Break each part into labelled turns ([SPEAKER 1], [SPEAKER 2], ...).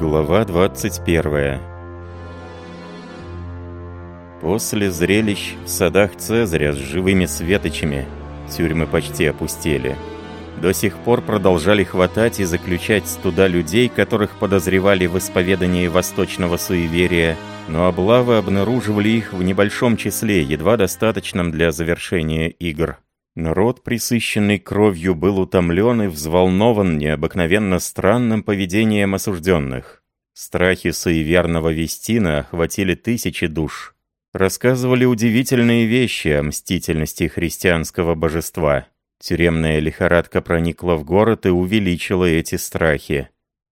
[SPEAKER 1] Глава 21 После зрелищ в садах Цезаря с живыми светочами тюрьмы почти опустели. До сих пор продолжали хватать и заключать туда людей, которых подозревали в исповедании восточного суеверия, но облавы обнаруживали их в небольшом числе, едва достаточном для завершения игр. Народ, присыщенный кровью, был утомлен и взволнован необыкновенно странным поведением осужденных. Страхи суеверного Вестина охватили тысячи душ. Рассказывали удивительные вещи о мстительности христианского божества. Тюремная лихорадка проникла в город и увеличила эти страхи.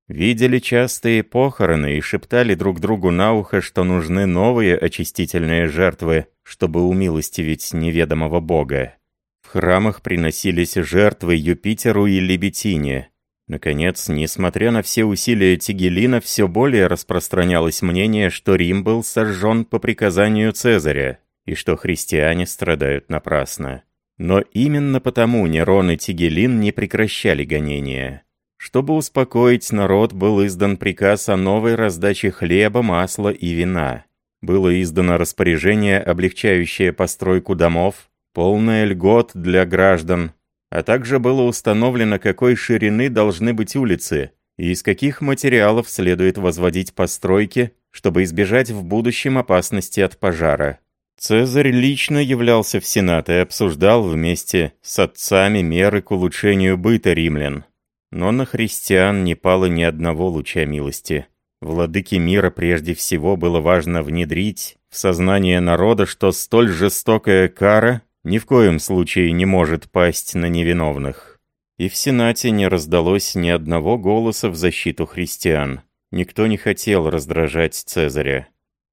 [SPEAKER 1] Видели частые похороны и шептали друг другу на ухо, что нужны новые очистительные жертвы, чтобы умилостивить неведомого бога. В храмах приносились жертвы Юпитеру и Лебетине. Наконец, несмотря на все усилия Тигелина, все более распространялось мнение, что Рим был сожжен по приказанию Цезаря, и что христиане страдают напрасно. Но именно потому Нерон и Тигелин не прекращали гонения. Чтобы успокоить народ, был издан приказ о новой раздаче хлеба, масла и вина. Было издано распоряжение, облегчающее постройку домов, полная льгот для граждан, а также было установлено, какой ширины должны быть улицы и из каких материалов следует возводить постройки, чтобы избежать в будущем опасности от пожара. Цезарь лично являлся в Сенат и обсуждал вместе с отцами меры к улучшению быта римлян. Но на христиан не пало ни одного луча милости. Владыке мира прежде всего было важно внедрить в сознание народа, что столь жестокая кара ни в коем случае не может пасть на невиновных. И в Сенате не раздалось ни одного голоса в защиту христиан. Никто не хотел раздражать Цезаря.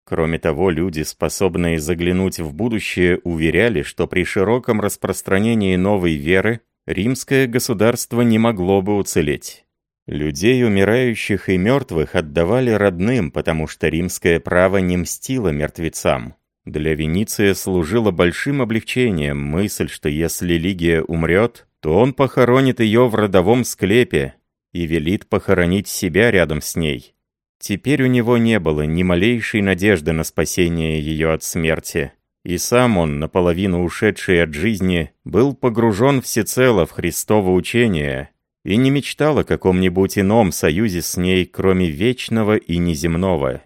[SPEAKER 1] Кроме того, люди, способные заглянуть в будущее, уверяли, что при широком распространении новой веры римское государство не могло бы уцелеть. Людей, умирающих и мертвых, отдавали родным, потому что римское право не мстило мертвецам. Для Вениция служила большим облегчением мысль, что если Лигия умрет, то он похоронит ее в родовом склепе и велит похоронить себя рядом с ней. Теперь у него не было ни малейшей надежды на спасение ее от смерти. И сам он, наполовину ушедший от жизни, был погружен всецело в Христово учение и не мечтал о каком-нибудь ином союзе с ней, кроме вечного и неземного.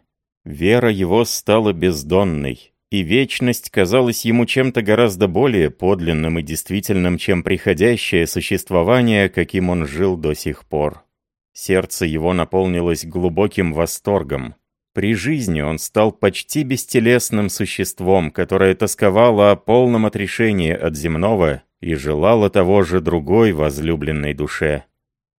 [SPEAKER 1] Вера его стала бездонной, и вечность казалась ему чем-то гораздо более подлинным и действительным, чем приходящее существование, каким он жил до сих пор. Сердце его наполнилось глубоким восторгом. При жизни он стал почти бестелесным существом, которое тосковало о полном отрешении от земного и желало того же другой возлюбленной душе.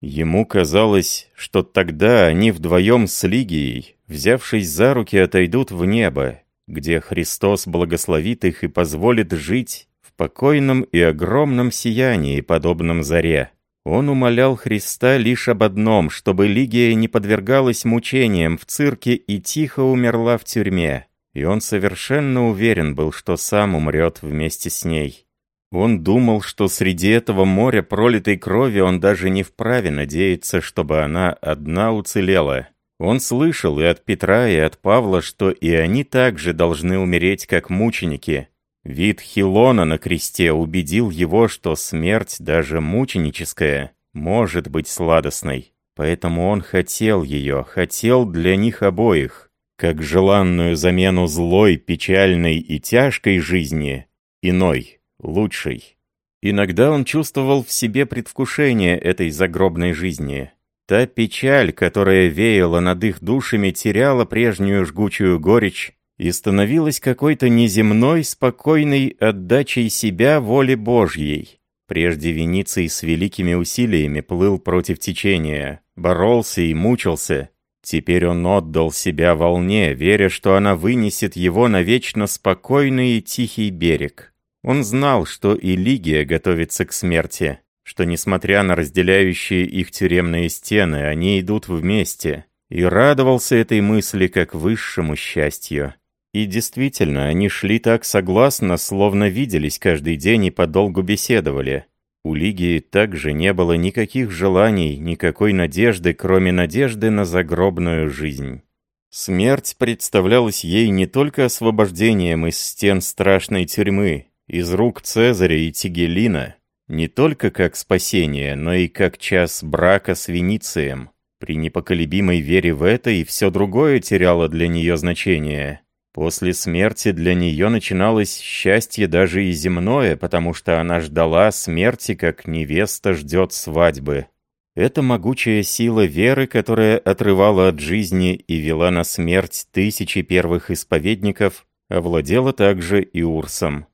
[SPEAKER 1] Ему казалось, что тогда они вдвоем с Лигией, взявшись за руки, отойдут в небо, где Христос благословит их и позволит жить в покойном и огромном сиянии, подобном заре. Он умолял Христа лишь об одном, чтобы Лигия не подвергалась мучениям в цирке и тихо умерла в тюрьме. И он совершенно уверен был, что сам умрет вместе с ней. Он думал, что среди этого моря пролитой крови он даже не вправе надеяться, чтобы она одна уцелела. Он слышал и от Петра, и от Павла, что и они также должны умереть как мученики. Вид Хилона на кресте убедил его, что смерть, даже мученическая, может быть сладостной. Поэтому он хотел ее, хотел для них обоих, как желанную замену злой, печальной и тяжкой жизни, иной, лучшей. Иногда он чувствовал в себе предвкушение этой загробной жизни, Та печаль, которая веяла над их душами, теряла прежнюю жгучую горечь и становилась какой-то неземной, спокойной отдачей себя воле Божьей. Прежде Вениций с великими усилиями плыл против течения, боролся и мучился. Теперь он отдал себя волне, веря, что она вынесет его на вечно спокойный и тихий берег. Он знал, что и Лигия готовится к смерти что, несмотря на разделяющие их тюремные стены, они идут вместе, и радовался этой мысли как высшему счастью. И действительно, они шли так согласно, словно виделись каждый день и подолгу беседовали. У Лигии также не было никаких желаний, никакой надежды, кроме надежды на загробную жизнь. Смерть представлялась ей не только освобождением из стен страшной тюрьмы, из рук Цезаря и Тигелина, не только как спасение, но и как час брака с Веницием. При непоколебимой вере в это и все другое теряло для нее значение. После смерти для нее начиналось счастье даже и земное, потому что она ждала смерти, как невеста ждет свадьбы. Эта могучая сила веры, которая отрывала от жизни и вела на смерть тысячи первых исповедников, овладела также и Урсом.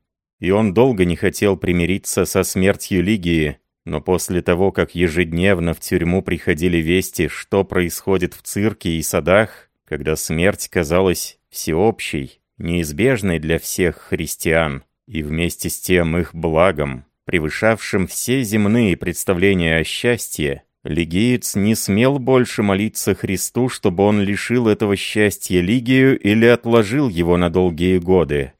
[SPEAKER 1] И он долго не хотел примириться со смертью Лигии, но после того, как ежедневно в тюрьму приходили вести, что происходит в цирке и садах, когда смерть казалась всеобщей, неизбежной для всех христиан, и вместе с тем их благом, превышавшим все земные представления о счастье, Лигиец не смел больше молиться Христу, чтобы он лишил этого счастья Лигию или отложил его на долгие годы.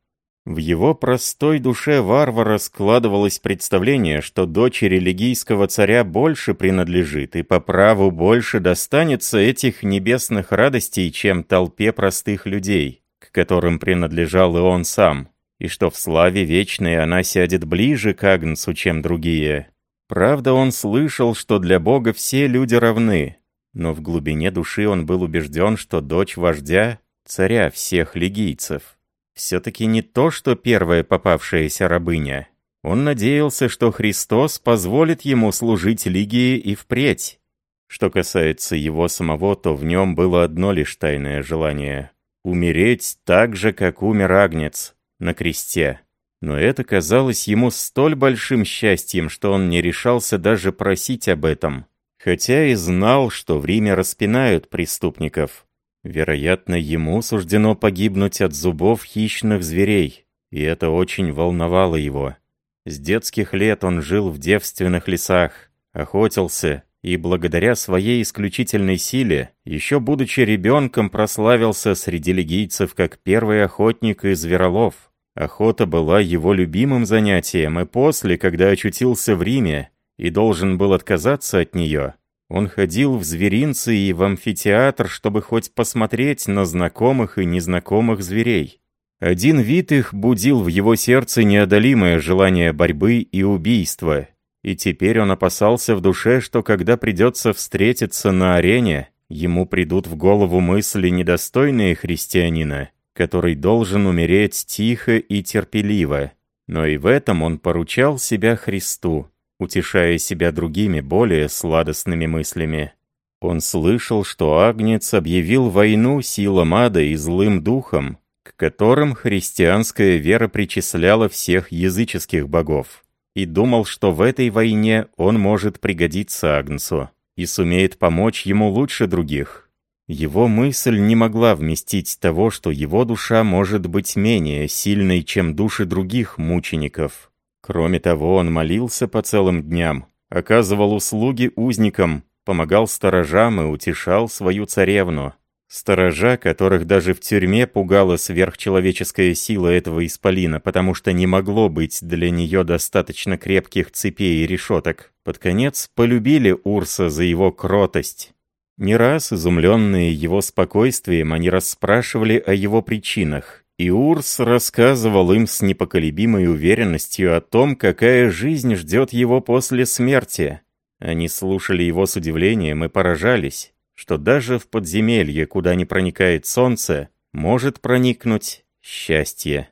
[SPEAKER 1] В его простой душе варвара складывалось представление, что дочери лигийского царя больше принадлежит и по праву больше достанется этих небесных радостей, чем толпе простых людей, к которым принадлежал и он сам, и что в славе вечной она сядет ближе к Агнцу, чем другие. Правда, он слышал, что для Бога все люди равны, но в глубине души он был убежден, что дочь вождя — царя всех лигийцев все-таки не то, что первая попавшаяся рабыня. Он надеялся, что Христос позволит ему служить Лигии и впредь. Что касается его самого, то в нем было одно лишь тайное желание — умереть так же, как умер Агнец, на кресте. Но это казалось ему столь большим счастьем, что он не решался даже просить об этом, хотя и знал, что в Риме распинают преступников. Вероятно, ему суждено погибнуть от зубов хищных зверей, и это очень волновало его. С детских лет он жил в девственных лесах, охотился и благодаря своей исключительной силе, еще будучи ребенком, прославился среди легийцев как первый охотник и зверолов. Охота была его любимым занятием, и после, когда очутился в Риме и должен был отказаться от нее, он ходил в зверинцы и в амфитеатр, чтобы хоть посмотреть на знакомых и незнакомых зверей. Один вид их будил в его сердце неодолимое желание борьбы и убийства, и теперь он опасался в душе, что когда придется встретиться на арене, ему придут в голову мысли, недостойные христианина, который должен умереть тихо и терпеливо. Но и в этом он поручал себя Христу утешая себя другими, более сладостными мыслями. Он слышал, что Агнец объявил войну силам ада и злым духом, к которым христианская вера причисляла всех языческих богов, и думал, что в этой войне он может пригодиться Агнцу и сумеет помочь ему лучше других. Его мысль не могла вместить того, что его душа может быть менее сильной, чем души других мучеников. Кроме того, он молился по целым дням, оказывал услуги узникам, помогал сторожам и утешал свою царевну. Сторожа, которых даже в тюрьме пугала сверхчеловеческая сила этого исполина, потому что не могло быть для нее достаточно крепких цепей и решеток, под конец полюбили Урса за его кротость. Не раз, изумленные его спокойствием, они расспрашивали о его причинах, и Урс рассказывал им с непоколебимой уверенностью о том, какая жизнь ждет его после смерти. Они слушали его с удивлением и поражались, что даже в подземелье, куда не проникает солнце, может проникнуть счастье.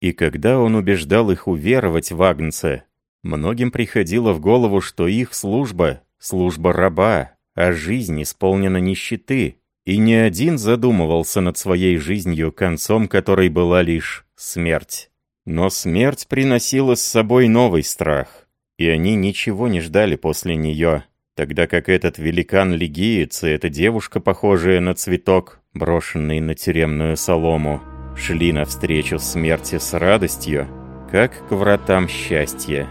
[SPEAKER 1] И когда он убеждал их уверовать в Агнца, многим приходило в голову, что их служба — служба раба, а жизнь исполнена нищеты, и ни один задумывался над своей жизнью, концом которой была лишь смерть. Но смерть приносила с собой новый страх, и они ничего не ждали после нее, тогда как этот великан-легиец и эта девушка, похожая на цветок, брошенный на тюремную солому, шли навстречу смерти с радостью, как к вратам счастья.